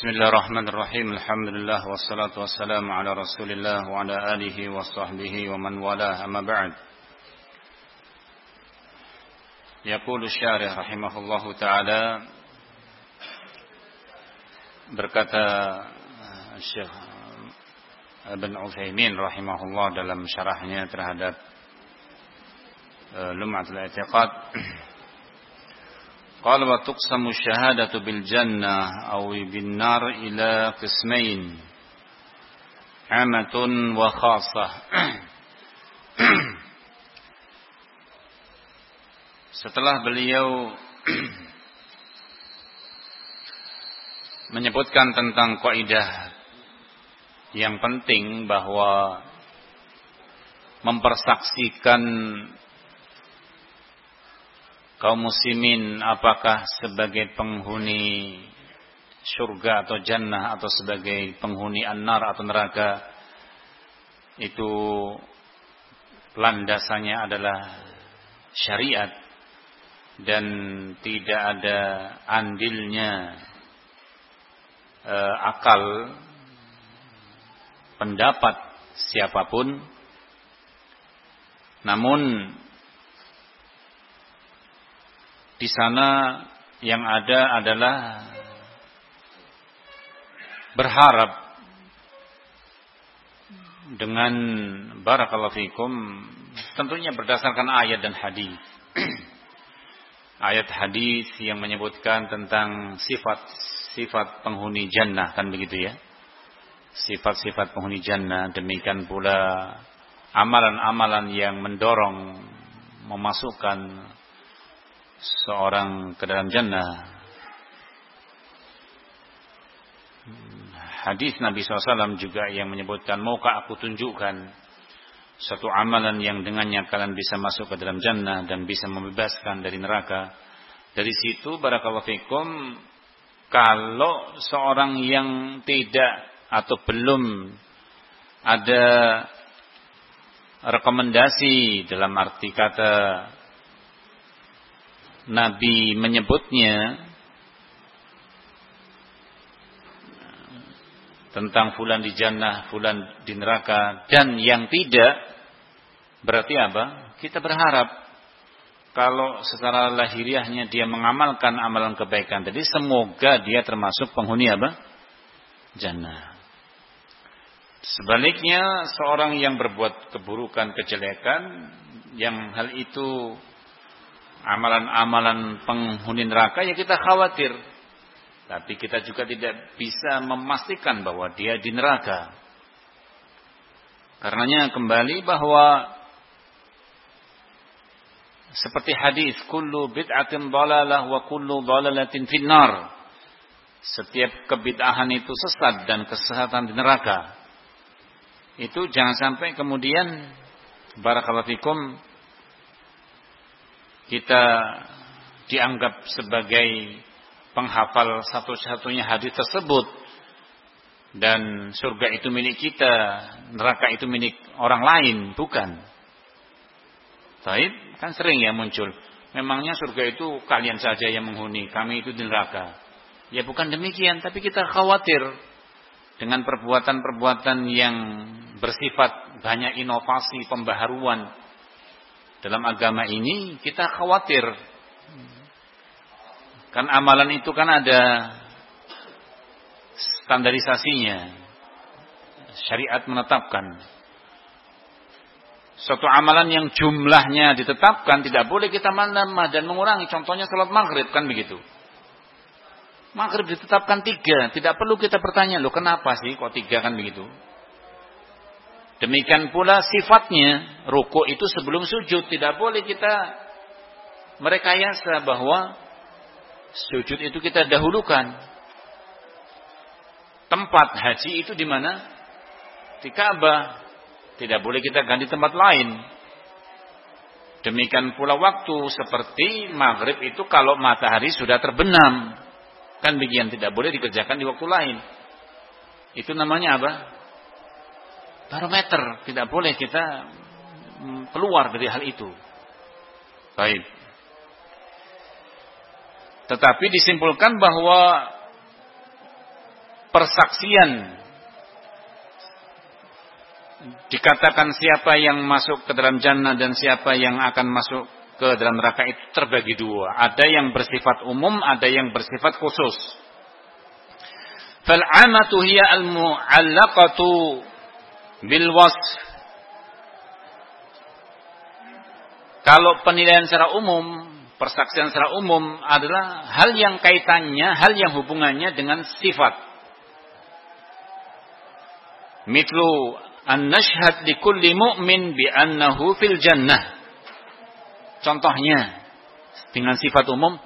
Bismillahirrahmanirrahim. Alhamdulillah wassalatu wassalamu ala Rasulillah wa ala alihi wa sahbihi wa man wala amma ba'd. Yaqulu syarih rahimahullahu taala berkata eh, Syekh Ibn Utsaimin rahimahullah dalam syarahnya terhadap eh, Lum'atul I'tiqad قال وتقسم الشهادة بالجنة أو بالنار إلى قسمين عامة وخاصة Setelah beliau menyebutkan tentang kaidah yang penting bahwa mempersaksikan kaum muslimin apakah sebagai penghuni surga atau jannah atau sebagai penghuni an-nar atau neraka itu landasannya adalah syariat dan tidak ada andilnya eh, akal pendapat siapa pun. Namun di sana yang ada adalah berharap dengan barakallahu fikum tentunya berdasarkan ayat dan hadis. ayat hadis yang menyebutkan tentang sifat-sifat penghuni jannah kan begitu ya. Sifat-sifat penghuni jannah demikian pula amalan-amalan yang mendorong memasukkan seorang ke dalam jannah. Hadis Nabi SAW juga yang menyebutkan, maukah aku tunjukkan satu amalan yang dengannya kalian bisa masuk ke dalam jannah dan bisa membebaskan dari neraka. Dari situ barakallahu fikum kalau seorang yang tidak atau belum ada rekomendasi dalam arti kata Nabi menyebutnya tentang fulan di jannah, fulan di neraka dan yang tidak berarti apa? Kita berharap kalau secara lahiriahnya dia mengamalkan amalan kebaikan tadi semoga dia termasuk penghuni apa? Jannah. Sebaliknya seorang yang berbuat keburukan, kejelekan yang hal itu amalan-amalan penghuni neraka ya kita khawatir. Tapi kita juga tidak bisa memastikan bahwa dia di neraka. Karenanya kembali bahwa seperti hadis kullu bid'atin dalalah wa kullu dalalatin finnar. Setiap kebid'ahan itu sesat dan kesesatan di neraka. Itu jangan sampai kemudian barakallahu fikum kita dianggap sebagai penghafal satu-satunya hadis tersebut dan surga itu milik kita, neraka itu milik orang lain, bukan. Taib kan sering ya muncul. Memangnya surga itu kalian saja yang menghuni, kami itu di neraka. Ya bukan demikian, tapi kita khawatir dengan perbuatan-perbuatan yang bersifat banyak inovasi, pembaharuan dalam agama ini kita khawatir. Kan amalan itu kan ada standarisasinya. Syariat menetapkan. Suatu amalan yang jumlahnya ditetapkan tidak boleh kita menambah dan mengurangi. Contohnya salat maghrib kan begitu. Maghrib ditetapkan tiga. Tidak perlu kita bertanya, loh kenapa sih kok tiga kan begitu. Demikian pula sifatnya ruku itu sebelum sujud tidak boleh kita merekayasa bahwa sujud itu kita dahulukan. Tempat haji itu di mana? Di Ka'bah. Tidak boleh kita ganti tempat lain. Demikian pula waktu seperti maghrib itu kalau matahari sudah terbenam. Kan begini tidak boleh dikerjakan di waktu lain. Itu namanya apa? Barometer, tidak boleh kita mm, keluar dari hal itu. Baik. Tetapi disimpulkan bahwa persaksian dikatakan siapa yang masuk ke dalam jannah dan siapa yang akan masuk ke dalam neraka itu terbagi dua. Ada yang bersifat umum, ada yang bersifat khusus. Fal'amatu hiya al-mu'allaqatu bil. Kalau penilaian secara umum, persaksian secara umum adalah hal yang kaitannya, hal yang hubungannya dengan sifat. Mitlu an nashhad li kulli mu'min bi annahu fil jannah. Contohnya dengan sifat umum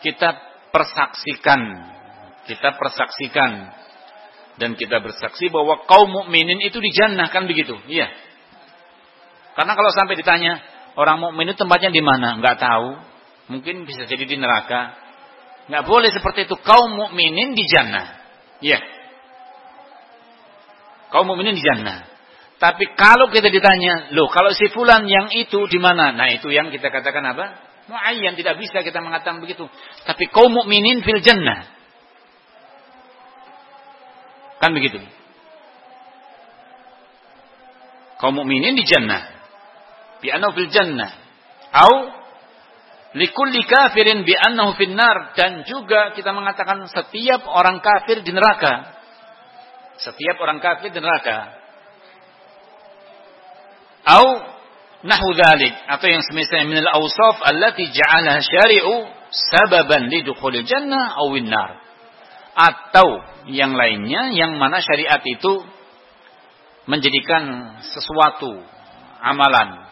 kita persaksikan, kita persaksikan dan kita bersaksi bahwa kaum mukminin itu di jannah kan begitu. Iya. Karena kalau sampai ditanya orang mukmin itu tempatnya di mana? Enggak tahu. Mungkin bisa jadi di neraka. Enggak boleh seperti itu. Kaum mukminin di jannah. Iya. Kaum mukminin di jannah. Tapi kalau kita ditanya, loh kalau si fulan yang itu di mana? Nah itu yang kita katakan apa? Muayyan tidak bisa kita mengatakan begitu. Tapi kaum mukminin fil jannah. Kan begitu. Kaum mukminin di jannah. Bi fil jannah. Au likulli kafirin bi annahu fil nar dan juga kita mengatakan setiap orang kafir di neraka. Setiap orang kafir di neraka. Au nahu dhalik atau yang semisal min al-awsaf allati ja'alaha syari'u sababan lidukhulil jannah aw nar. Atau yang lainnya yang mana syariat itu menjadikan sesuatu amalan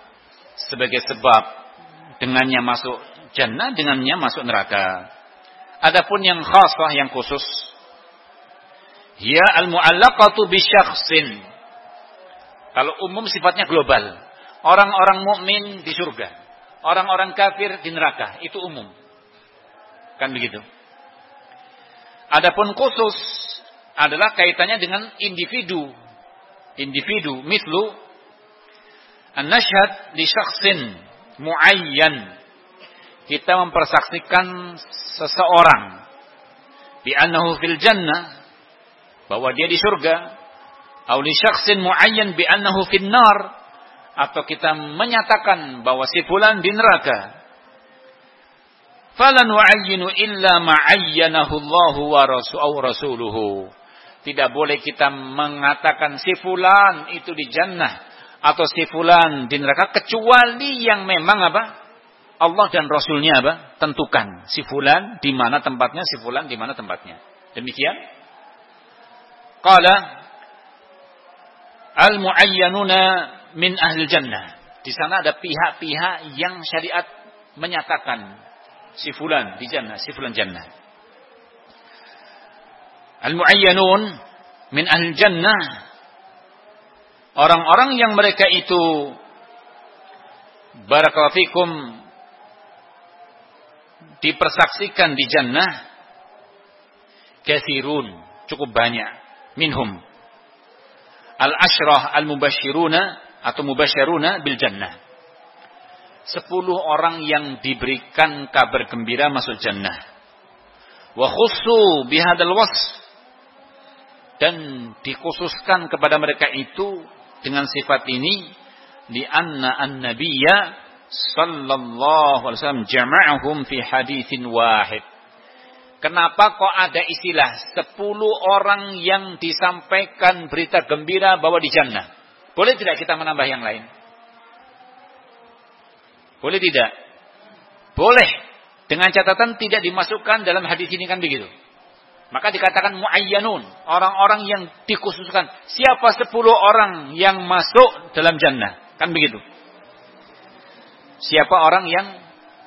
sebagai sebab dengannya masuk jannah dengannya masuk neraka. Adapun yang khasah yang khusus ya al-mu'allaqatu bi syakhsin kalau umum sifatnya global. Orang-orang mukmin di surga, orang-orang kafir di neraka, itu umum. Kan begitu. Adapun khusus adalah kaitannya dengan individu. Individu, mislu an-nashhad li syakhsin muayyan. Kita mempersaksikan seseorang bi annahu fil jannah bahwa dia di surga Au li syakhsin muayyan bi annahu finnar atau kita menyatakan bahwa si fulan di neraka. Falan nu'ayyinu illa ma'ayyanahu Allah wa rasuluhu. Tidak boleh kita mengatakan si fulan itu di jannah atau si fulan di neraka kecuali yang memang apa? Allah dan Rasulnya apa? Tentukan si fulan di mana tempatnya, si fulan di mana tempatnya. Demikian. Qala al-muayyanuna min ahli jannah. Di sana ada pihak-pihak yang syariat menyatakan si fulan di jannah, si fulan jannah. Al-muayyanun min ahli jannah orang-orang yang mereka itu barakallahu fikum dipersaksikan di jannah kathirun cukup banyak minhum al-ashrah al-mubashiruna atau mubasyiruna bil jannah. Sepuluh orang yang diberikan kabar gembira masuk jannah. Wa khussu bihadal wasf. Dan dikhususkan kepada mereka itu dengan sifat ini di anna an-nabiyya sallallahu alaihi wasallam jama'ahum fi haditsin wahid. Kenapa kok ada istilah sepuluh orang yang disampaikan berita gembira bahwa di jannah? Boleh tidak kita menambah yang lain? Boleh tidak? Boleh. Dengan catatan tidak dimasukkan dalam hadis ini kan begitu. Maka dikatakan muayyanun. Orang-orang yang dikhususkan. Siapa sepuluh orang yang masuk dalam jannah. Kan begitu. Siapa orang yang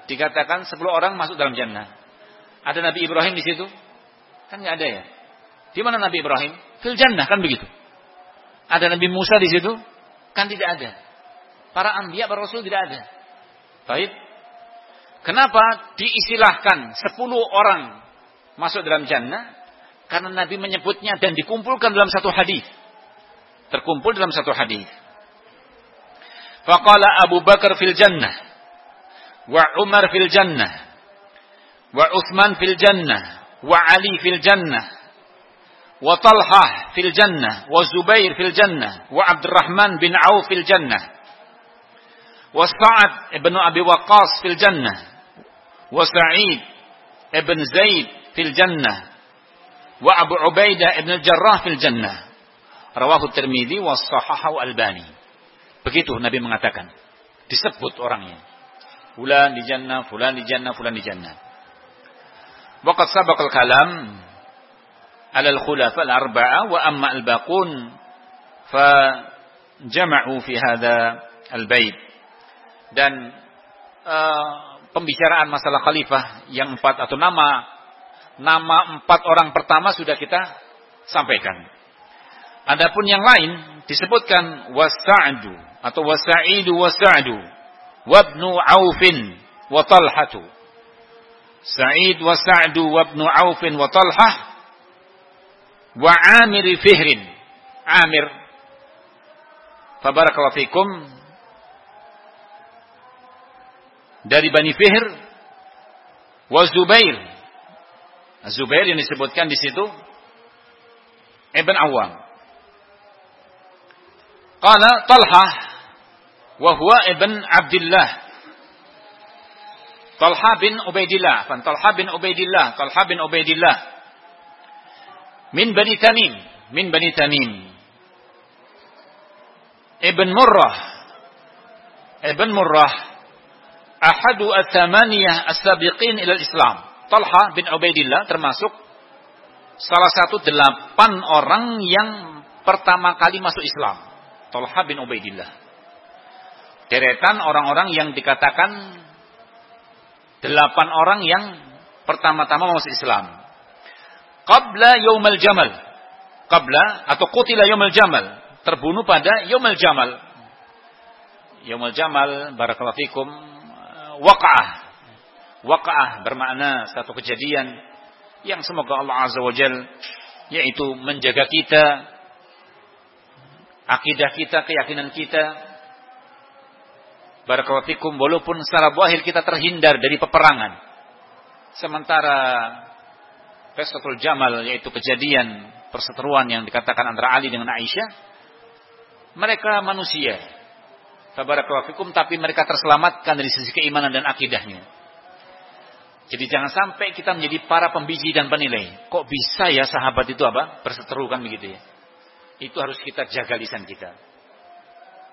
dikatakan sepuluh orang masuk dalam jannah. Ada Nabi Ibrahim di situ? Kan nggak ada ya. Di mana Nabi Ibrahim? Fil jannah kan begitu. Ada Nabi Musa di situ? Kan tidak ada. Para anbiya, para rasul tidak ada. Baik. Kenapa diistilahkan 10 orang masuk dalam jannah? Karena Nabi menyebutnya dan dikumpulkan dalam satu hadis. Terkumpul dalam satu hadis. Faqala Abu Bakar fil jannah wa Umar fil jannah wa Uthman fil jannah wa Ali fil jannah wa Talhah fil jannah, wa Zubair fil jannah, wa Abdurrahman bin Auf fil jannah, wa Sa'ad ibn Abi Waqqas fil jannah. Wa Sa'id ibn Zaid fil jannah. Wa Abu Ubaidah ibn Jarrah fil jannah. Rawahu Tirmidzi wa sahahahu Albani. Begitu Nabi mengatakan. Disebut orangnya. Fulan di jannah fulan di jannah fulan di jannah. Waqad kalam ala al-khulafa al-arba'a wa amma al-baqun fa jama'u fi hadha al-bait dan uh, pembicaraan masalah khalifah yang empat atau nama nama empat orang pertama sudah kita sampaikan. Adapun yang lain disebutkan wasa'du atau wasa'idu wasa'du wabnu aufin wa talhatu. Sa'id wa Sa'du wa Aufin wa wa Amir Fihrin. Amir. Fabarakallahu fikum. Dari Bani Fihr. Wa Zubair. Zubair yang disebutkan di situ. Ibn Awam. Qala Talha. Wa huwa Ibn Abdullah. Talha bin Ubaidillah. Talha bin Ubaidillah. Talha bin Ubaidillah min Bani Tamim, min Bani Tamim. Ibn Murrah, Ibn Murrah, ahadu at-thamaniyah as-sabiqin ila Islam. Talha bin Ubaidillah termasuk salah satu delapan orang yang pertama kali masuk Islam. Talha bin Ubaidillah. Deretan orang-orang yang dikatakan delapan orang yang pertama-tama masuk Islam qabla yaumal jamal. Qabla atau qutila yaumal jamal. Terbunuh pada yaumal jamal. Yaumal jamal barakallahu waqa'ah. Waqa'ah bermakna satu kejadian yang semoga Allah Azza wa Jal yaitu menjaga kita akidah kita, keyakinan kita barakallahu fikum walaupun secara zahir kita terhindar dari peperangan sementara Pestatul Jamal yaitu kejadian perseteruan yang dikatakan antara Ali dengan Aisyah. Mereka manusia. Tabarakallahu tapi mereka terselamatkan dari sisi keimanan dan akidahnya. Jadi jangan sampai kita menjadi para pembiji dan penilai. Kok bisa ya sahabat itu apa? Berseteru kan begitu ya. Itu harus kita jaga lisan kita.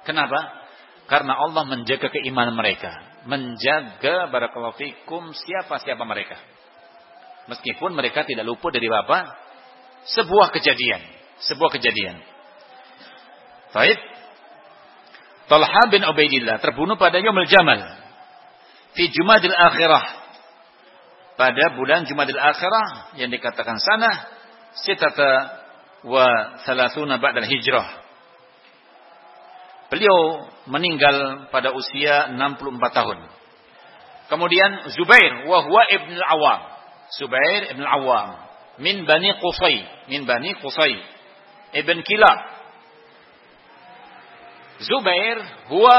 Kenapa? Karena Allah menjaga keimanan mereka. Menjaga barakallahu siapa-siapa mereka. Meskipun mereka tidak luput dari apa? Sebuah kejadian. Sebuah kejadian. Baik. Talha bin Ubaidillah terbunuh pada Yomul Jamal. Fi Jumadil Akhirah. Pada bulan Jumadil Akhirah yang dikatakan sana sitata wa thalathuna ba'dal hijrah. Beliau meninggal pada usia 64 tahun. Kemudian Zubair wa huwa ibn al-Awam. Subair ibn Awam min Bani Qusay min Bani Qusay ibn Kilab Zubair huwa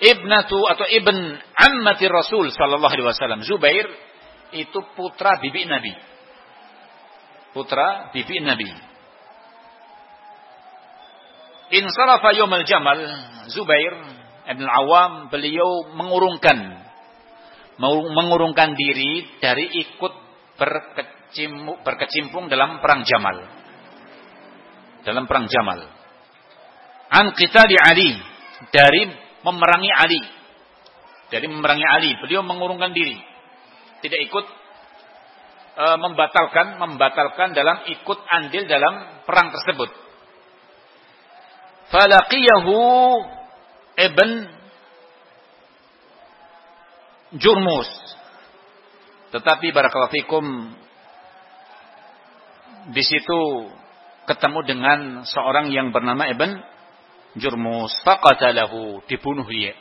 ibnatu atau ibn ammati Rasul sallallahu alaihi wasallam Zubair itu putra bibi Nabi putra bibi Nabi Insarafa yawmal jamal Zubair ibn Awam beliau mengurungkan mengurungkan diri dari ikut berkecimpung, berkecimpung dalam perang Jamal. Dalam perang Jamal. An kita di Ali dari memerangi Ali. Dari memerangi Ali, beliau mengurungkan diri. Tidak ikut e, membatalkan membatalkan dalam ikut andil dalam perang tersebut. Falaqiyahu ibn Jurmus. Tetapi barakallahu fikum di situ ketemu dengan seorang yang bernama Ibn Jurmus. Faqatalahu, dibunuh dia.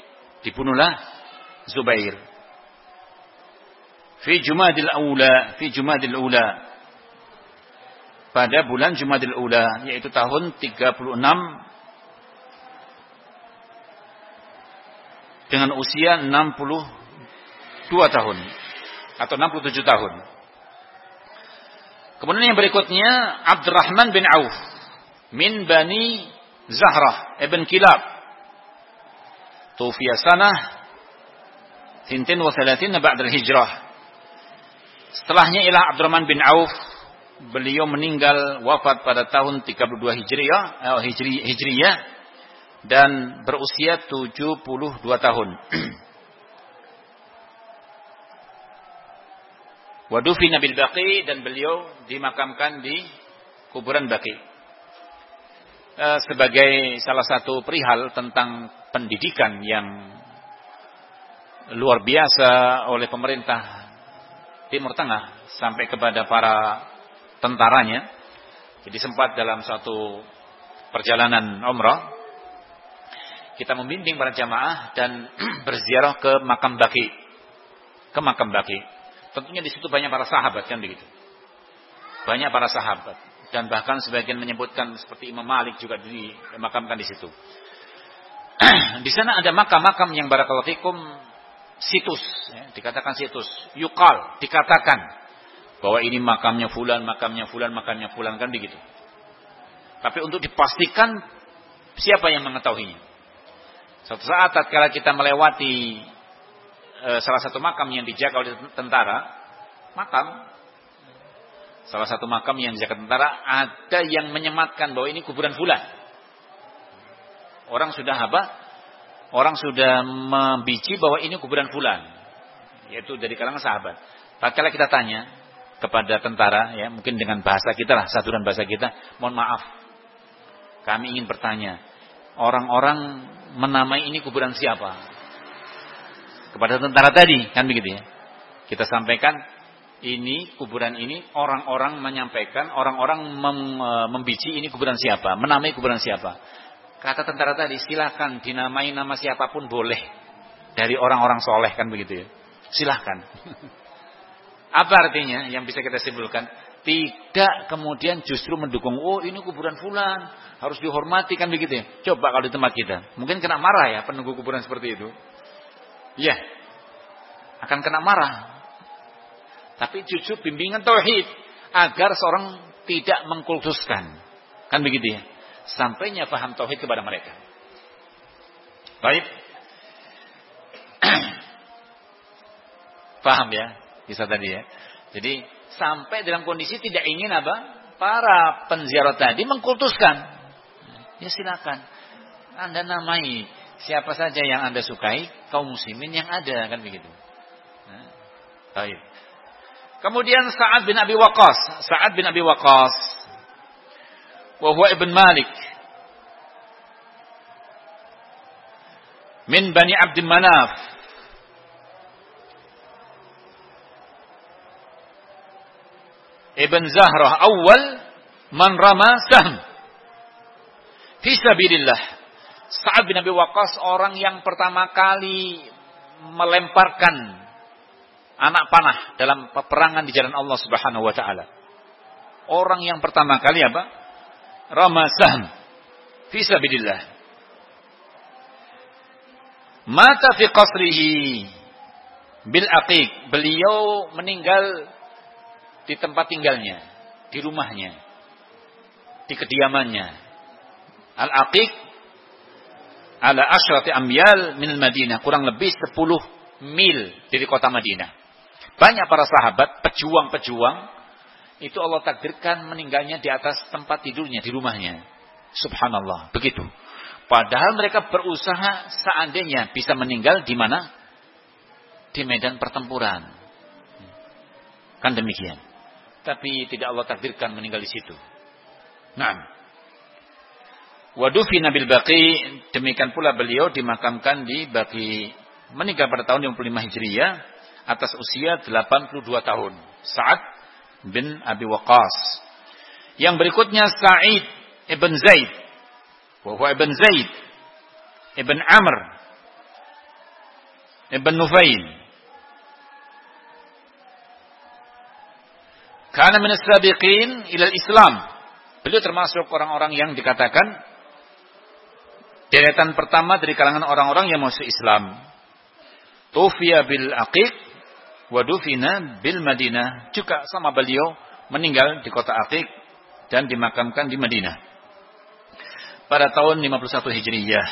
Dibunuhlah Zubair. Fi Jumadil Aula, fi Jumadil Ula. Pada bulan Jumadil Ula, yaitu tahun 36 dengan usia 62 tahun atau 67 tahun. Kemudian yang berikutnya Abdurrahman bin Auf min Bani Zahrah ibn Kilab. Tufiya sanah 32 ba'da hijrah. Setelahnya ialah Abdurrahman bin Auf. Beliau meninggal wafat pada tahun 32 Hijriah, eh, Hijri, Hijriyah dan berusia 72 tahun. Wadufi Nabil Baqi dan beliau dimakamkan di kuburan Baqi. E, sebagai salah satu perihal tentang pendidikan yang luar biasa oleh pemerintah Timur Tengah sampai kepada para tentaranya. Jadi sempat dalam satu perjalanan umrah kita membimbing para jamaah dan berziarah ke makam Baqi. Ke makam Baqi. Tentunya di situ banyak para sahabat kan begitu. Banyak para sahabat dan bahkan sebagian menyebutkan seperti Imam Malik juga dimakamkan di situ. di sana ada makam-makam yang barakallahu fikum situs, ya, dikatakan situs, yukal, dikatakan bahwa ini makamnya fulan, makamnya fulan, makamnya fulan kan begitu. Tapi untuk dipastikan siapa yang mengetahuinya. Suatu saat tatkala kita melewati e, salah satu makam yang dijaga oleh tentara, makam salah satu makam yang dijaga tentara ada yang menyematkan bahwa ini kuburan fulan. Orang sudah apa? Orang sudah membici bahwa ini kuburan fulan. Yaitu dari kalangan sahabat. Tatkala kita tanya kepada tentara ya, mungkin dengan bahasa kita lah, saturan bahasa kita, mohon maaf. Kami ingin bertanya, orang-orang menamai ini kuburan siapa? kepada tentara tadi, kan begitu ya. Kita sampaikan ini kuburan ini orang-orang menyampaikan, orang-orang mem, e, membici ini kuburan siapa, menamai kuburan siapa. Kata tentara tadi, silakan dinamai nama siapa pun boleh dari orang-orang soleh kan begitu ya. Silahkan. Apa artinya yang bisa kita simpulkan? Tidak kemudian justru mendukung, oh ini kuburan fulan, harus dihormati kan begitu ya. Coba kalau di tempat kita, mungkin kena marah ya penunggu kuburan seperti itu. Ya, akan kena marah. Tapi jujur bimbingan tauhid agar seorang tidak mengkultuskan. Kan begitu ya. Sampainya paham tauhid kepada mereka. Baik. paham ya? Bisa tadi ya. Jadi sampai dalam kondisi tidak ingin apa? Para penziarah tadi mengkultuskan. Ya silakan. Anda namai siapa saja yang Anda sukai, kaum muslimin yang ada kan begitu. Nah, baik. Kemudian Sa'ad bin Abi Waqqas, Sa'ad bin Abi Waqqas. Wa huwa ibn Malik. Min Bani Abd Manaf. Ibn Zahrah awal man rama sahm. Fi sabilillah. Sa'ad bin Abi Waqqas orang yang pertama kali melemparkan anak panah dalam peperangan di jalan Allah Subhanahu wa taala. Orang yang pertama kali apa? Ramasan fi sabilillah. Mata fi qasrihi bil aqiq. Beliau meninggal di tempat tinggalnya, di rumahnya, di kediamannya. Al-aqiq ala asyrati amyal min Madinah, kurang lebih 10 mil dari kota Madinah. Banyak para sahabat, pejuang-pejuang, itu Allah takdirkan meninggalnya di atas tempat tidurnya, di rumahnya. Subhanallah, begitu. Padahal mereka berusaha seandainya bisa meninggal di mana? Di medan pertempuran. Kan demikian. Tapi tidak Allah takdirkan meninggal di situ. Nah, Wadufi Nabil Baqi, demikian pula beliau dimakamkan di Baqi. Meninggal pada tahun 55 Hijriah atas usia 82 tahun. Sa'ad bin Abi Waqas. Yang berikutnya Sa'id ibn Zaid. Wahwa ibn Zaid. Ibn Amr. Ibn Nufail. Karena min sabiqin ila Islam. Beliau termasuk orang-orang yang dikatakan Deretan pertama dari kalangan orang-orang yang masuk Islam. Tufiya bil aqiq wa dufina bil Madinah. Juga sama beliau meninggal di kota Atik dan dimakamkan di Madinah pada tahun 51 Hijriyah.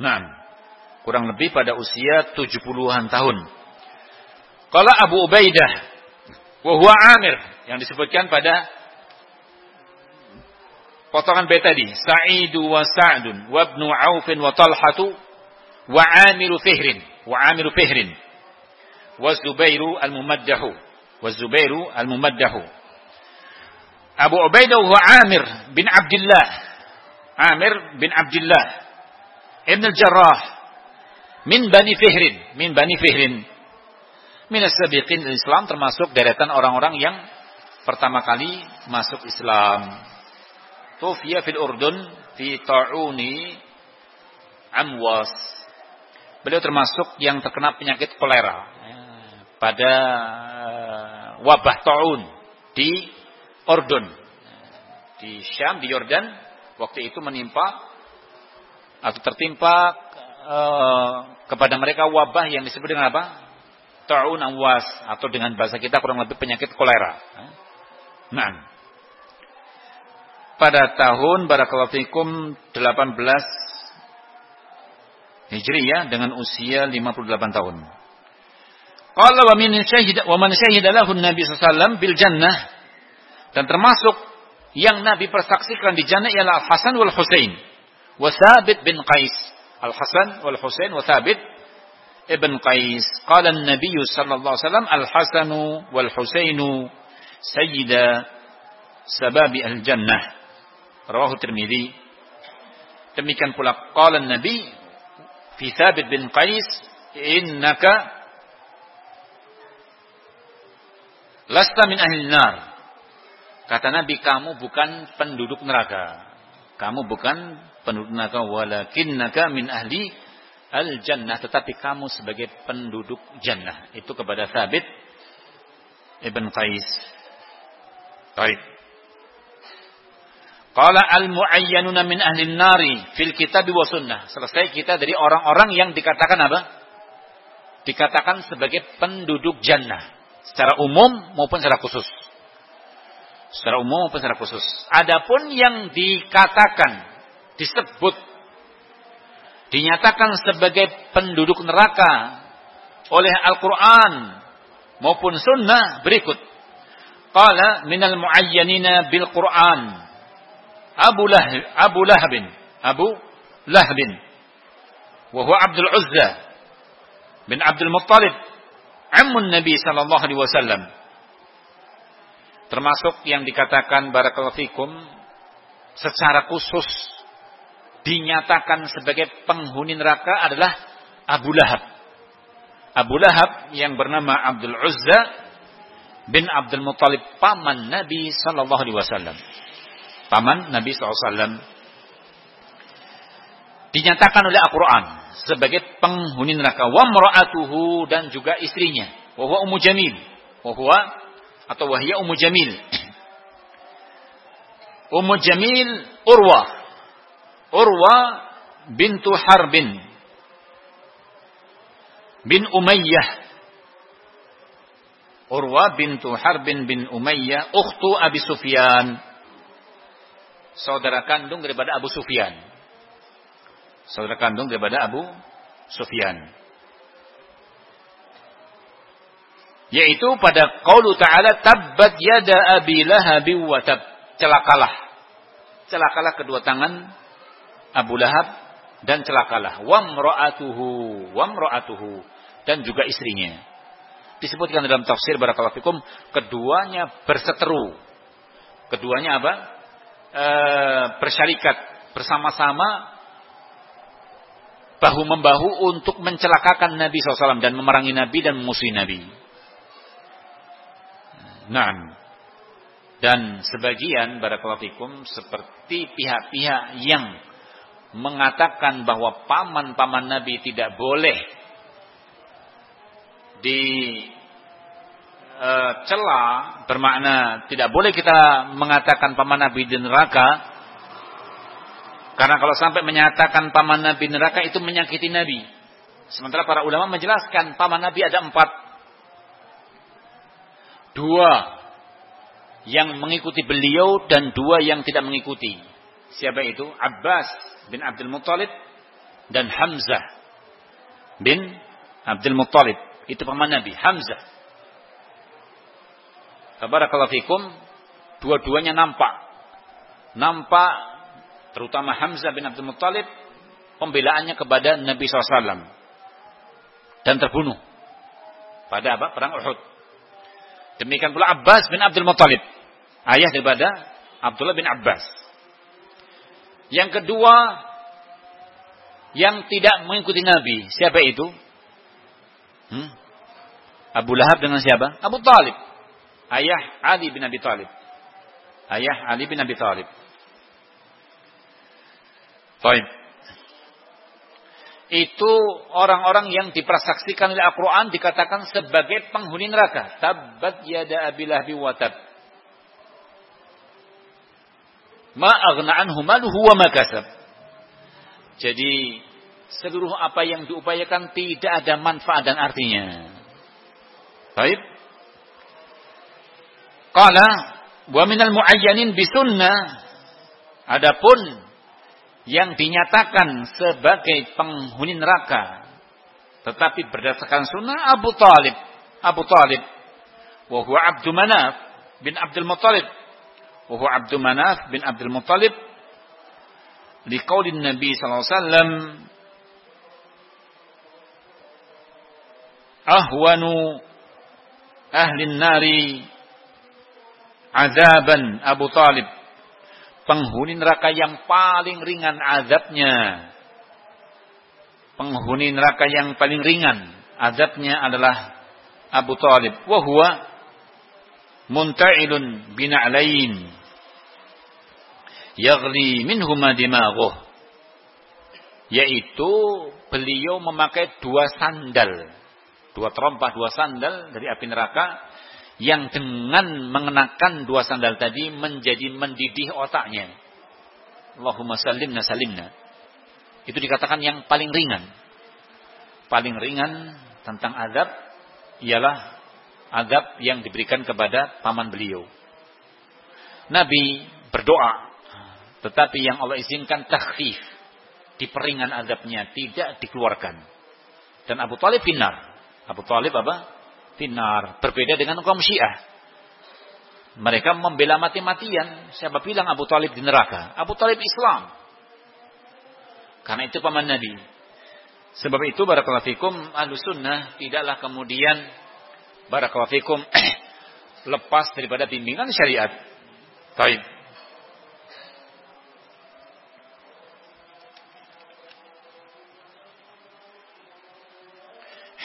Nah, kurang lebih pada usia 70-an tahun. Kalau Abu Ubaidah, wahwa Amir yang disebutkan pada potongan bait tadi, Sa'idu wa Sa'dun wa ibnu Aufin wa Talhatu wa Amiru Fihrin, wa Amiru Fihrin wa Zubairu al-Mumaddahu, wa Zubairu al-Mumaddahu. Abu Ubaidah wa Amir bin Abdullah. Amir bin Abdullah Ibn al-Jarrah min Bani Fihrin, min Bani Fihrin. Min as-sabiqin Islam termasuk deretan orang-orang yang pertama kali masuk Islam. Tufiya fil Urdun fi ta'uni Amwas. Beliau termasuk yang terkena penyakit kolera pada eh, wabah ta'un di Urdun. Di Syam, di Yordan, waktu itu menimpa atau tertimpa uh, kepada mereka wabah yang disebut dengan apa? Ta'un amwas atau dengan bahasa kita kurang lebih penyakit kolera. Nah, pada tahun barakallahu fikum 18 Hijriyah dengan usia 58 tahun. Qala wa min syahida wa man syahida lahu Nabi sallallahu bil jannah dan termasuk yang Nabi persaksikan di jannah ialah Al-Hasan wal Husain wa Thabit bin Qais. Al-Hasan wal Husain wa Thabit ibn Qais. Qala an-nabiy sallallahu alaihi wasallam Al-Hasan wal Husain sayyida sababi al-jannah. Rawahu Tirmidzi. Demikian pula qala an-nabi fi Thabit bin Qais innaka lasta min ahli nar. Kata Nabi kamu bukan penduduk neraka. Kamu bukan penduduk neraka walakinnaka min ahli al-jannah tetapi kamu sebagai penduduk jannah. Itu kepada Thabit Ibn Qais. Baik. Qala al-mu'ayyanuna min ahli nari fil kitab wa sunnah. Selesai kita dari orang-orang yang dikatakan apa? Dikatakan sebagai penduduk jannah. Secara umum maupun secara khusus. Secara umum maupun secara khusus. Adapun yang dikatakan, disebut, dinyatakan sebagai penduduk neraka oleh Al-Quran maupun sunnah berikut. Qala minal mu'ayyanina bil Qur'an Abu Lahab, Abu Lahabin, Abu Lahabin, wahyu Abdul Uzza bin Abdul Muttalib, ammun Nabi sallallahu alaihi wasallam. Termasuk yang dikatakan barakallahu fikum secara khusus dinyatakan sebagai penghuni neraka adalah Abu Lahab. Abu Lahab yang bernama Abdul Uzza bin Abdul Muttalib paman Nabi sallallahu alaihi wasallam paman Nabi SAW dinyatakan oleh Al-Quran sebagai penghuni neraka. Wa mra'atuhu dan juga istrinya. Wa huwa Ummu Jamil. Wa huwa atau wahya Ummu Jamil. Ummu Jamil Urwa. Urwa bintu Harbin. Bin Umayyah. Urwa bintu Harbin bin Umayyah ukhtu Abi Sufyan. Saudara kandung daripada Abu Sufyan. Saudara kandung daripada Abu Sufyan. Yaitu pada qaulu ta'ala tabbat yada abi lahabi wa. Celakalah. Celakalah kedua tangan Abu Lahab dan celakalah wamra'atuhu wamra'atuhu dan juga istrinya. Disebutkan dalam tafsir barakallahu fikum keduanya berseteru. Keduanya apa? e, bersyarikat bersama-sama bahu membahu untuk mencelakakan Nabi SAW dan memerangi Nabi dan memusuhi Nabi. Nah, dan sebagian barakallahu seperti pihak-pihak yang mengatakan bahwa paman-paman Nabi tidak boleh di e, cela bermakna tidak boleh kita mengatakan paman Nabi di neraka karena kalau sampai menyatakan paman Nabi neraka itu menyakiti Nabi. Sementara para ulama menjelaskan paman Nabi ada empat. Dua yang mengikuti beliau dan dua yang tidak mengikuti. Siapa itu? Abbas bin Abdul Muttalib dan Hamzah bin Abdul Muttalib. Itu paman Nabi, Hamzah. Tabarakallahu fikum, dua-duanya nampak. Nampak terutama Hamzah bin Abdul Muttalib pembelaannya kepada Nabi SAW dan terbunuh pada apa? perang Uhud. Demikian pula Abbas bin Abdul Muttalib, ayah daripada Abdullah bin Abbas. Yang kedua, yang tidak mengikuti Nabi, siapa itu? Hmm? Abu Lahab dengan siapa? Abu Talib. Ayah Ali bin Abi Talib. Ayah Ali bin Abi Talib. Baik. Itu orang-orang yang dipersaksikan oleh Al-Quran dikatakan sebagai penghuni neraka. Tabbat yada abilah biwatab. Ma aghna anhu maluhu wa makasab. Jadi seluruh apa yang diupayakan tidak ada manfaat dan artinya. Baik. Qala wa minal muayyanin bisunnah. Adapun yang dinyatakan sebagai penghuni neraka. Tetapi berdasarkan sunnah Abu Talib. Abu Talib. Wahu Abdul Manaf bin Abdul Muttalib. Wahu Abdul Manaf bin Abdul Muttalib. Liqaulin Nabi SAW. Ahwanu ahli nari azaban Abu Talib penghuni neraka yang paling ringan azabnya. Penghuni neraka yang paling ringan azabnya adalah Abu Talib. Wa huwa munta'ilun bina'lain. Yaghli minhuma dimaghuh. Yaitu beliau memakai dua sandal. Dua terompah dua sandal dari api neraka yang dengan mengenakan dua sandal tadi menjadi mendidih otaknya Allahumma salimna salimna itu dikatakan yang paling ringan paling ringan tentang azab ialah azab yang diberikan kepada paman beliau Nabi berdoa tetapi yang Allah izinkan takhfif. Diperingan azabnya. Tidak dikeluarkan. Dan Abu Talib finar. Abu Talib apa? Finar. Berbeda dengan kaum syiah. Mereka membela mati-matian. Siapa bilang Abu Talib di neraka? Abu Talib Islam. Karena itu paman Nabi. Sebab itu barakallahu fikum sunnah tidaklah kemudian barakallahu fikum lepas daripada bimbingan syariat. Baik.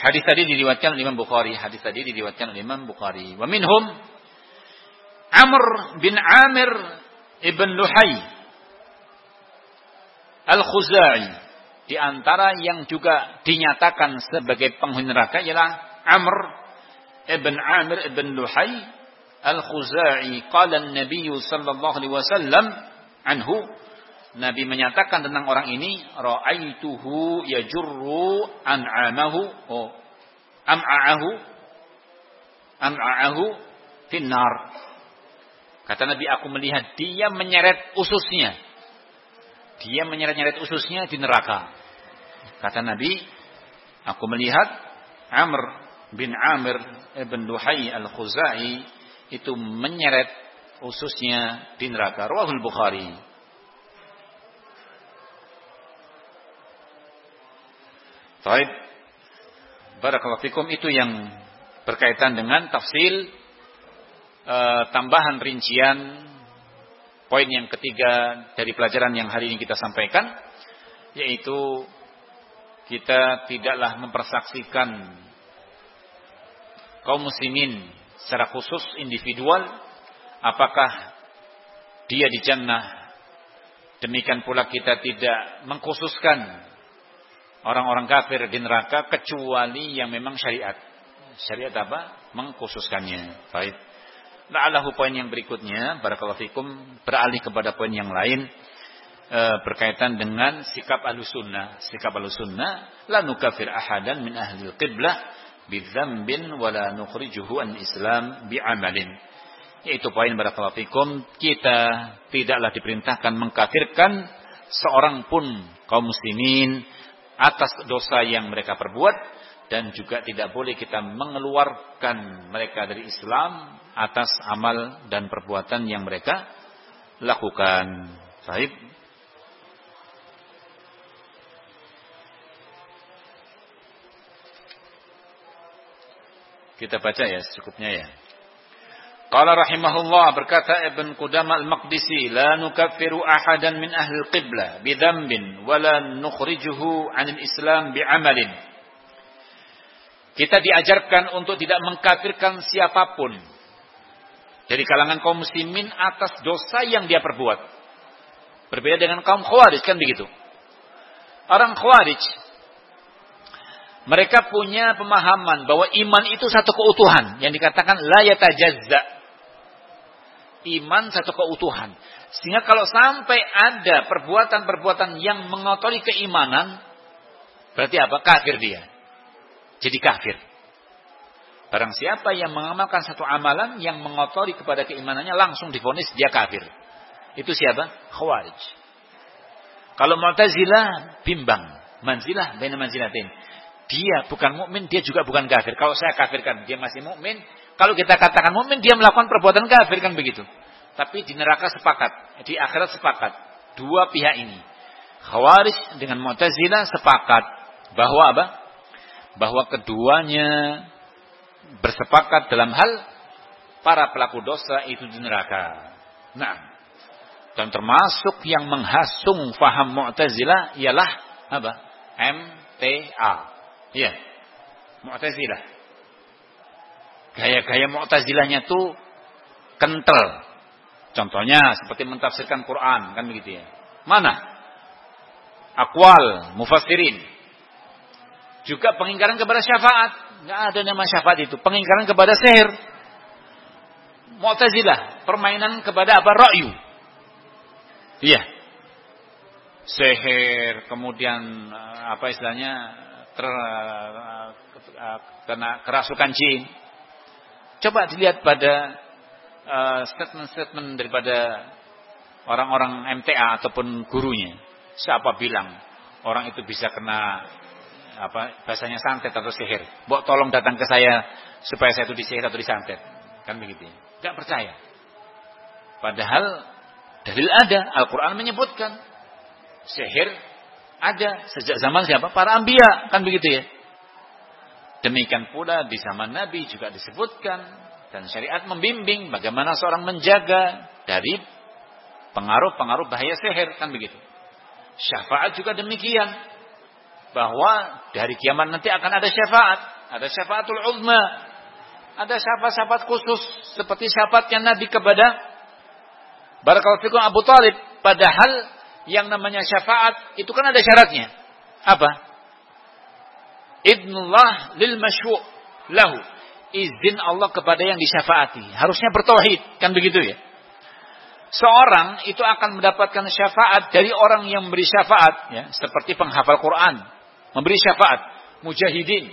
Hadis tadi diriwayatkan oleh Imam Bukhari. Hadis tadi diriwayatkan oleh Imam Bukhari. Wa minhum Amr bin Amir ibn Luhai Al-Khuzai. Di antara yang juga dinyatakan sebagai penghuni neraka ialah Amr ibn Amir ibn Luhai Al-Khuzai. Qala Nabi sallallahu alaihi wasallam anhu Nabi menyatakan tentang orang ini, ra'aituhu yajurru an'amahu, oh, am'a'ahu, am'a'ahu finnar. Kata Nabi, aku melihat dia menyeret ususnya. Dia menyeret-nyeret ususnya di neraka. Kata Nabi, aku melihat Amr bin Amir ibn Luhai al-Khuzai itu menyeret ususnya di neraka. Rawahul Bukhari. Baik. Barakallahu fikum itu yang berkaitan dengan tafsil e, tambahan rincian poin yang ketiga dari pelajaran yang hari ini kita sampaikan yaitu kita tidaklah mempersaksikan kaum muslimin secara khusus individual apakah dia di jannah demikian pula kita tidak mengkhususkan orang-orang kafir di neraka kecuali yang memang syariat. Syariat apa? Mengkhususkannya. Baik. La'allahu poin yang berikutnya, barakallahu fikum, beralih kepada poin yang lain e, berkaitan dengan sikap alusunnah. Sikap alusunnah, la nukafir ahadan min ahli qiblah bidzambin wa la nukhrijuhu an Islam bi'amalin. yaitu poin barakallahu fikum kita tidaklah diperintahkan mengkafirkan seorang pun kaum muslimin atas dosa yang mereka perbuat dan juga tidak boleh kita mengeluarkan mereka dari Islam atas amal dan perbuatan yang mereka lakukan. Baik. Kita baca ya secukupnya ya. Qala rahimahullah berkata Ibn Qudamah al-Maqdisi la nukaffiru ahadan min ahli al-qiblah bi dhanbin wa la nukhrijuhu 'anil Islam bi 'amalin. Kita diajarkan untuk tidak mengkafirkan siapa pun dari kalangan kaum muslimin atas dosa yang dia perbuat. Berbeda dengan kaum khawarij kan begitu. Orang khawarij mereka punya pemahaman bahwa iman itu satu keutuhan yang dikatakan la yatajazza iman satu keutuhan. Sehingga kalau sampai ada perbuatan-perbuatan yang mengotori keimanan, berarti apa? Kafir dia. Jadi kafir. Barang siapa yang mengamalkan satu amalan yang mengotori kepada keimanannya langsung difonis dia kafir. Itu siapa? Khawarij. Kalau Mu'tazilah bimbang, manzilah baina manzilatin. Dia bukan mukmin, dia juga bukan kafir. Kalau saya kafirkan, dia masih mukmin, kalau kita katakan mukmin dia melakukan perbuatan kafir kan begitu. Tapi di neraka sepakat, di akhirat sepakat. Dua pihak ini. Khawarij dengan Mu'tazilah sepakat bahwa apa? Bahwa keduanya bersepakat dalam hal para pelaku dosa itu di neraka. Nah, dan termasuk yang menghasung faham Mu'tazilah ialah apa? MTA. Iya. Mu'tazilah. Gaya-gaya Mu'tazilahnya tuh kental. Contohnya seperti mentafsirkan Quran, kan begitu ya. Mana? Akwal, mufassirin. Juga pengingkaran kepada syafaat. Nggak ada nama syafaat itu. Pengingkaran kepada sihir. Mu'tazilah. Permainan kepada apa? Ra'yu. Iya. Sihir, kemudian eh, apa istilahnya ter, eh, kena kerasukan jin Coba dilihat pada uh, statement-statement uh, daripada orang-orang MTA ataupun gurunya. Siapa bilang orang itu bisa kena apa bahasanya santet atau sihir. Bok tolong datang ke saya supaya saya itu disihir atau disantet. Kan begitu. Tidak percaya. Padahal dalil ada, Al-Qur'an menyebutkan sihir ada sejak zaman siapa? Para ambia, kan begitu ya. Demikian pula di zaman Nabi juga disebutkan dan syariat membimbing bagaimana seorang menjaga dari pengaruh-pengaruh bahaya sihir kan begitu. Syafaat juga demikian bahwa dari kiamat nanti akan ada syafaat, ada syafaatul uzma, ada syafaat-syafaat khusus seperti syafaatnya Nabi kepada Barakallahu fikum Abu Talib. Padahal yang namanya syafaat itu kan ada syaratnya. Apa? Idnullah lil masywu' lahu. Izin Allah kepada yang disyafaati. Harusnya bertauhid, kan begitu ya? Seorang itu akan mendapatkan syafaat dari orang yang memberi syafaat, ya, seperti penghafal Quran, memberi syafaat, mujahidin,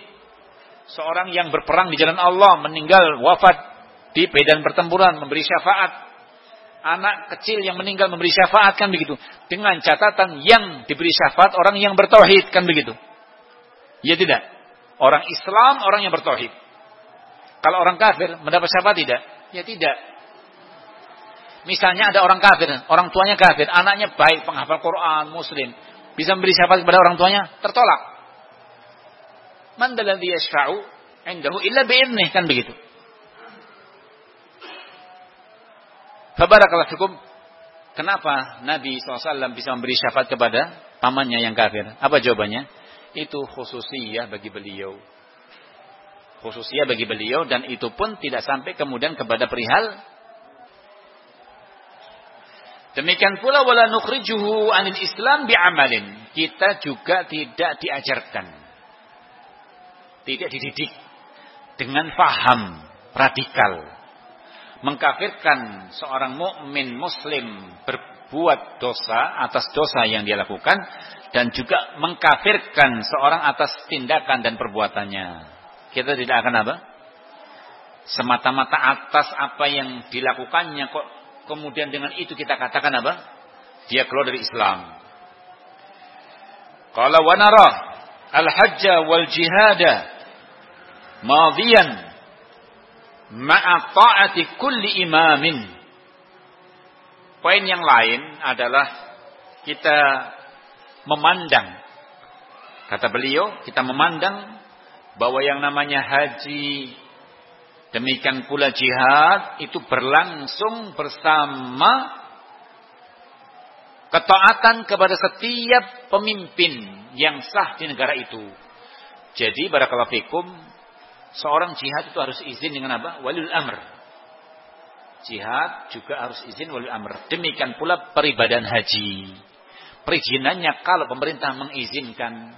seorang yang berperang di jalan Allah, meninggal wafat di medan pertempuran, memberi syafaat, anak kecil yang meninggal memberi syafaat kan begitu. Dengan catatan yang diberi syafaat orang yang bertauhid kan begitu. Ya tidak. Orang Islam orang yang bertauhid. Kalau orang kafir mendapat syafaat tidak? Ya tidak. Misalnya ada orang kafir, orang tuanya kafir, anaknya baik, penghafal Quran, muslim, bisa memberi syafaat kepada orang tuanya, tertolak. Man dalladhi yashfa'u indahu illa bi'idnih, kan begitu. Fabarakallahu fikum. Kenapa Nabi SAW bisa memberi syafaat kepada pamannya yang kafir? Apa jawabannya? Itu khususiyah bagi beliau. Khususiyah bagi beliau dan itu pun tidak sampai kemudian kepada perihal Demikian pula wala nukhrijuhu anil Islam bi'amalin. Kita juga tidak diajarkan. Tidak dididik dengan faham radikal. Mengkafirkan seorang mukmin muslim berbuat dosa atas dosa yang dia lakukan dan juga mengkafirkan seorang atas tindakan dan perbuatannya. Kita tidak akan apa? semata-mata atas apa yang dilakukannya kok kemudian dengan itu kita katakan apa? Dia keluar dari Islam. Qala wa nara al-hajja wal jihada madiyan ma'a ta'ati kulli imamin. Poin yang lain adalah kita memandang kata beliau kita memandang bahwa yang namanya haji demikian pula jihad itu berlangsung bersama ketaatan kepada setiap pemimpin yang sah di negara itu. Jadi barakallahu fikum seorang jihad itu harus izin dengan apa? Walil amr. Jihad juga harus izin walil amr. Demikian pula peribadahan haji. Perizinannya kalau pemerintah mengizinkan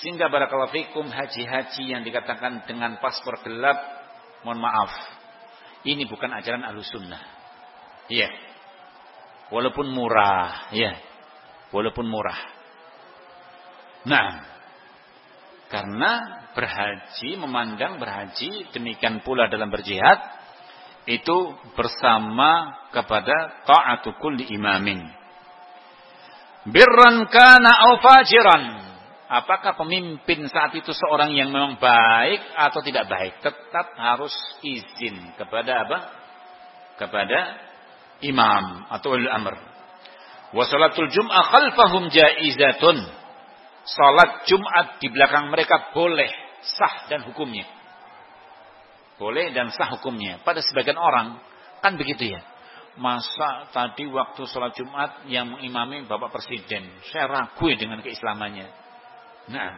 sehingga barakallahu haji-haji yang dikatakan dengan paspor gelap mohon maaf ini bukan ajaran Ahlussunnah. Iya. Walaupun murah, ya. Walaupun murah. Nah, karena berhaji, memandang berhaji, demikian pula dalam berjihad, itu bersama kepada ta'atu kulli imamin. Birran kana au fajiran. Apakah pemimpin saat itu seorang yang memang baik atau tidak baik? Tetap harus izin kepada apa? Kepada imam atau ulil amr. Wa salatul jum'ah khalfahum jaizatun. Salat Jumat di belakang mereka boleh, sah dan hukumnya. Boleh dan sah hukumnya. Pada sebagian orang kan begitu ya. Masa tadi waktu sholat Jumat yang mengimami Bapak Presiden. Saya ragu dengan keislamannya. Nah.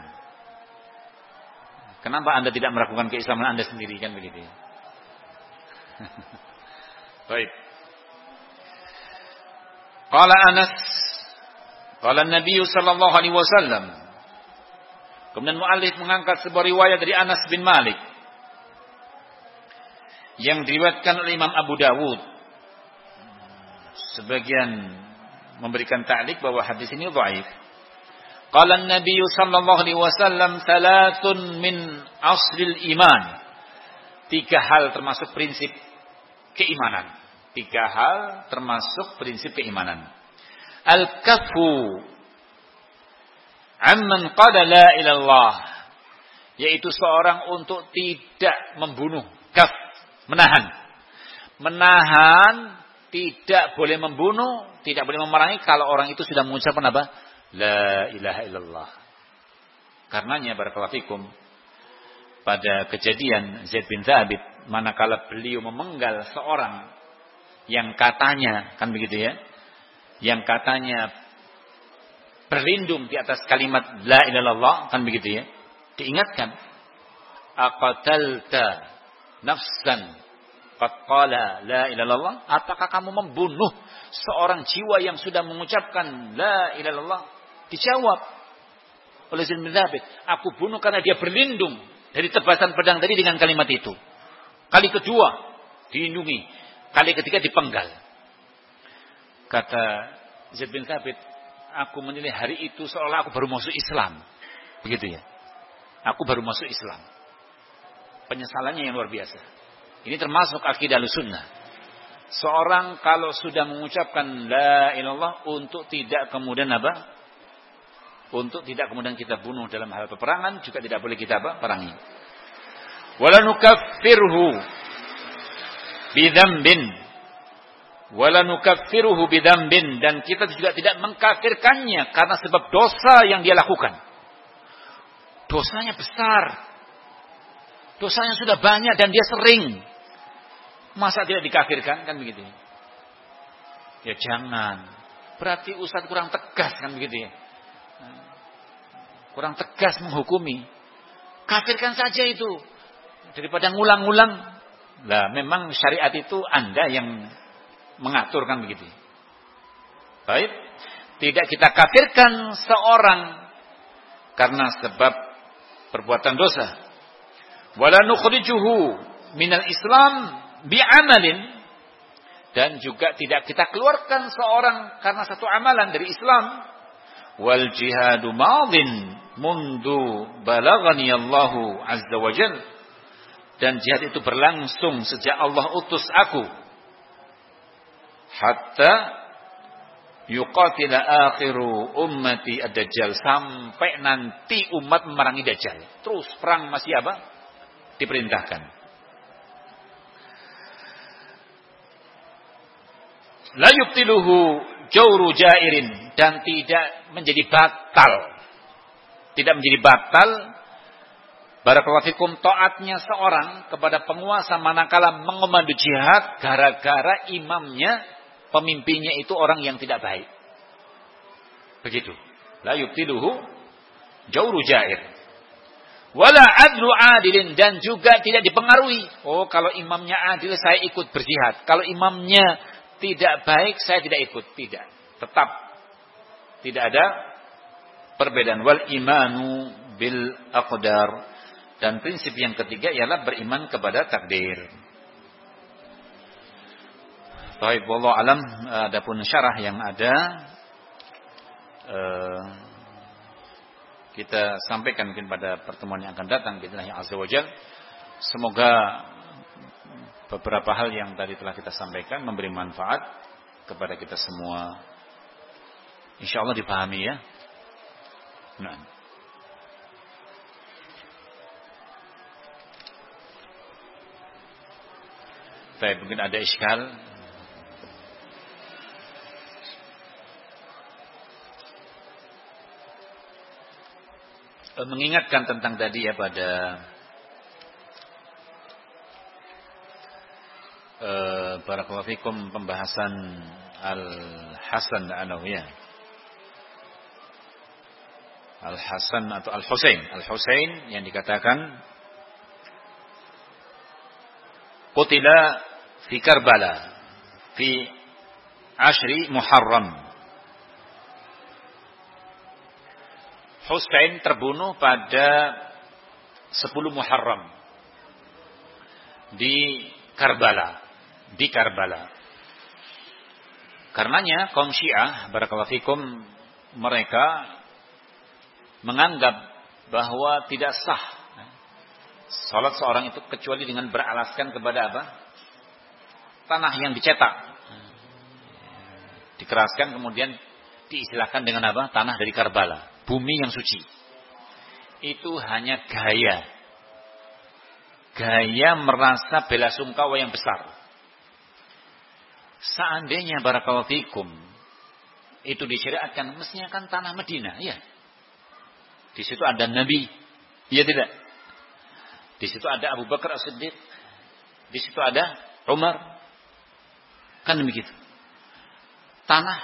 Kenapa Anda tidak meragukan keislaman Anda sendiri kan begitu ya? Baik. Qala Anas Qala Nabi sallallahu alaihi wasallam Kemudian muallif mengangkat sebuah riwayat dari Anas bin Malik yang diriwayatkan oleh Imam Abu Dawud. Sebagian memberikan ta'liq bahwa hadis ini dhaif. Qala Nabi sallallahu alaihi wasallam thalathun min aslil iman. Tiga hal termasuk prinsip keimanan. Tiga hal termasuk prinsip keimanan. Al-kafu amman qala la ilallah yaitu seorang untuk tidak membunuh kaf menahan. Menahan tidak boleh membunuh tidak boleh memerangi kalau orang itu sudah mengucapkan apa? La ilaha illallah. Karenanya barakallahu fikum pada kejadian Zaid bin Thabit manakala beliau memenggal seorang yang katanya kan begitu ya? Yang katanya berlindung di atas kalimat la ilallah kan begitu ya? Diingatkan aqatalta nafsan qad qala la ilallah apakah kamu membunuh seorang jiwa yang sudah mengucapkan la ilallah dijawab oleh Zain bin aku bunuh karena dia berlindung dari tebasan pedang tadi dengan kalimat itu kali kedua dilindungi Kali ketiga dipenggal. Kata Zaid bin Thabit, aku menilai hari itu seolah aku baru masuk Islam. Begitu ya. Aku baru masuk Islam. Penyesalannya yang luar biasa. Ini termasuk akidah sunnah. Seorang kalau sudah mengucapkan la ilallah untuk tidak kemudian apa? Untuk tidak kemudian kita bunuh dalam hal peperangan juga tidak boleh kita apa? Perangi. Wala nukaffirhu bidambin wala nukaffiruhu bidambin dan kita juga tidak mengkafirkannya karena sebab dosa yang dia lakukan. Dosanya besar. Dosanya sudah banyak dan dia sering. Masa tidak dikafirkan kan begitu? Ya jangan. Berarti Ustaz kurang tegas kan begitu ya? Kurang tegas menghukumi. Kafirkan saja itu. Daripada ngulang-ngulang lah memang syariat itu Anda yang mengaturkan begitu. Baik, tidak kita kafirkan seorang karena sebab perbuatan dosa. Wala nukhrijuhu minal Islam bi'amalin. Dan juga tidak kita keluarkan seorang karena satu amalan dari Islam. Wal jihadu madin mundu balagani Allahu azza wa jalla dan jihad itu berlangsung sejak Allah utus aku. Hatta yuqatila akhiru ummati ad-dajjal. Sampai nanti umat memerangi dajjal. Terus perang masih apa diperintahkan la yubtiluhu jawru jairin dan tidak menjadi batal tidak menjadi batal Barakallahu fikum taatnya seorang kepada penguasa manakala mengomando jihad gara-gara imamnya, pemimpinnya itu orang yang tidak baik. Begitu. La yubtiluhu jawru jair. Wala adlu adilin dan juga tidak dipengaruhi. Oh, kalau imamnya adil saya ikut berjihad. Kalau imamnya tidak baik saya tidak ikut. Tidak. Tetap tidak ada perbedaan wal imanu bil aqdar dan prinsip yang ketiga ialah beriman kepada takdir. Baik, wallahu alam adapun syarah yang ada eh, kita sampaikan mungkin pada pertemuan yang akan datang bismillah azza wajal. Semoga beberapa hal yang tadi telah kita sampaikan memberi manfaat kepada kita semua. Insya Allah dipahami ya. Nah. Baik, mungkin ada iskal. Mengingatkan tentang tadi ya pada uh, barakallahu fikum pembahasan Al-Hasan ya. Al-Hasan atau Al-Husain. Al-Husain yang dikatakan Qutila fi Karbala fi Ashri Muharram. Husain terbunuh pada 10 Muharram di Karbala, di Karbala. Karenanya kaum Syiah barakallahu mereka menganggap bahwa tidak sah salat seorang itu kecuali dengan beralaskan kepada apa? tanah yang dicetak. Dikeraskan kemudian diistilahkan dengan apa? Tanah dari Karbala, bumi yang suci. Itu hanya gaya. Gaya merasa bela sungkawa yang besar. Seandainya barakallahu fikum itu disyariatkan mestinya kan tanah Medina, ya. Di situ ada nabi. Iya tidak? Di situ ada Abu Bakar As-Siddiq. Di situ ada Umar. Kan begitu. Tanah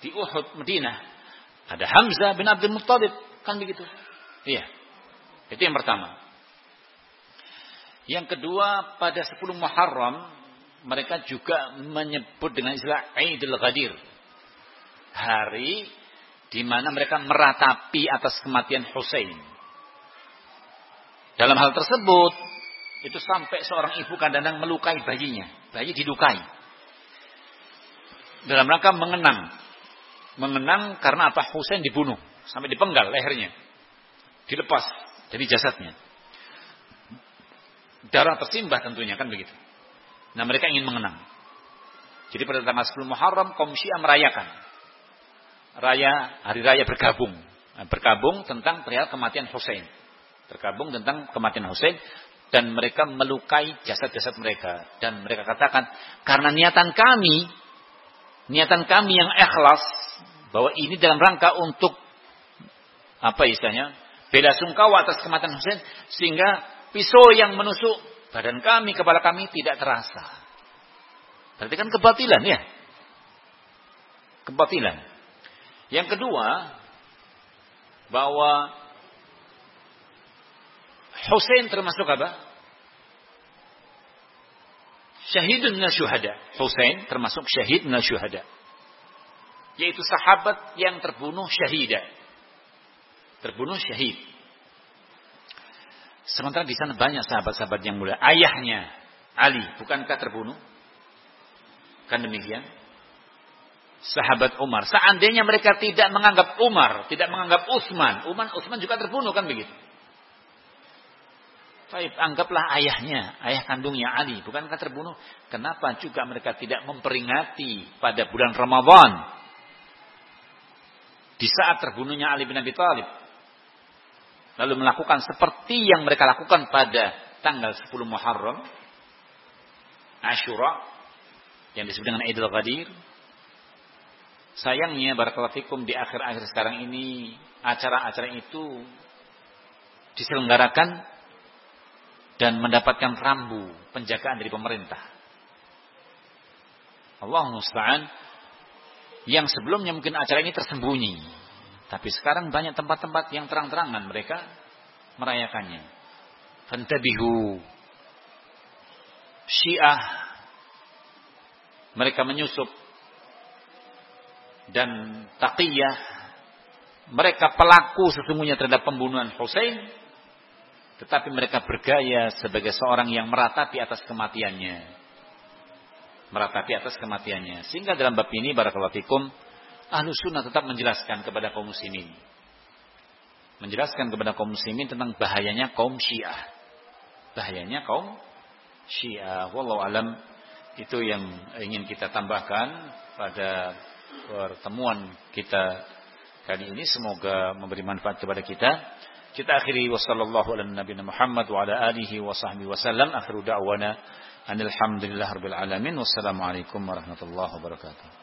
di Uhud, Madinah. Ada Hamzah bin Abdul Muttalib. Kan begitu. Iya. Itu yang pertama. Yang kedua, pada 10 Muharram, mereka juga menyebut dengan istilah Aidil Ghadir. Hari di mana mereka meratapi atas kematian Hussein. Dalam hal tersebut, itu sampai seorang ibu kadang-kadang melukai bayinya. Bayi dilukai dalam rangka mengenang. Mengenang karena apa? Husain dibunuh sampai dipenggal lehernya. Dilepas dari jasadnya. Darah tersimbah tentunya kan begitu. Nah mereka ingin mengenang. Jadi pada tanggal 10 Muharram kaum Syiah merayakan. Raya, hari raya bergabung. Nah, bergabung tentang perihal kematian Husain. Bergabung tentang kematian Husain dan mereka melukai jasad-jasad mereka dan mereka katakan karena niatan kami niatan kami yang ikhlas bahwa ini dalam rangka untuk apa istilahnya bela sungkawa atas kematian Husain sehingga pisau yang menusuk badan kami kepala kami tidak terasa. Berarti kan kebatilan ya. Kebatilan. Yang kedua bahwa Husain termasuk apa? Syahidun minal syuhada. Husain termasuk syahid minal syuhada. Yaitu sahabat yang terbunuh syahida. Terbunuh syahid. Sementara di sana banyak sahabat-sahabat yang mulia. Ayahnya Ali bukankah terbunuh? Kan demikian. Sahabat Umar. Seandainya mereka tidak menganggap Umar, tidak menganggap Utsman, Umar Utsman juga terbunuh kan begitu. Baik, anggaplah ayahnya, ayah kandungnya Ali, bukankah terbunuh? Kenapa juga mereka tidak memperingati pada bulan Ramadan? Di saat terbunuhnya Ali bin Abi Thalib. Lalu melakukan seperti yang mereka lakukan pada tanggal 10 Muharram, Ashura, yang disebut dengan Idul Ghadir. Sayangnya, Barakallahu Fikum, di akhir-akhir sekarang ini, acara-acara itu diselenggarakan dan mendapatkan rambu penjagaan dari pemerintah. Allah musta'an. Yang sebelumnya mungkin acara ini tersembunyi, tapi sekarang banyak tempat-tempat yang terang-terangan mereka merayakannya. Fantabihu. Syiah. Mereka menyusup. Dan taqiyah. Mereka pelaku sesungguhnya terhadap pembunuhan Hussein tetapi mereka bergaya sebagai seorang yang meratapi atas kematiannya. Meratapi atas kematiannya. Sehingga dalam bab ini, barakallahu ahlu sunnah tetap menjelaskan kepada kaum muslimin. Menjelaskan kepada kaum muslimin tentang bahayanya kaum syiah. Bahayanya kaum syiah. Wallahu alam, itu yang ingin kita tambahkan pada pertemuan kita kali ini. Semoga memberi manfaat kepada kita. Kita akhiri wasallallahu ala nabiyina Muhammad wa ala alihi wa sahbihi wasallam. Akhiru da'wana anil rabbil alamin. Wassalamualaikum warahmatullahi wabarakatuh.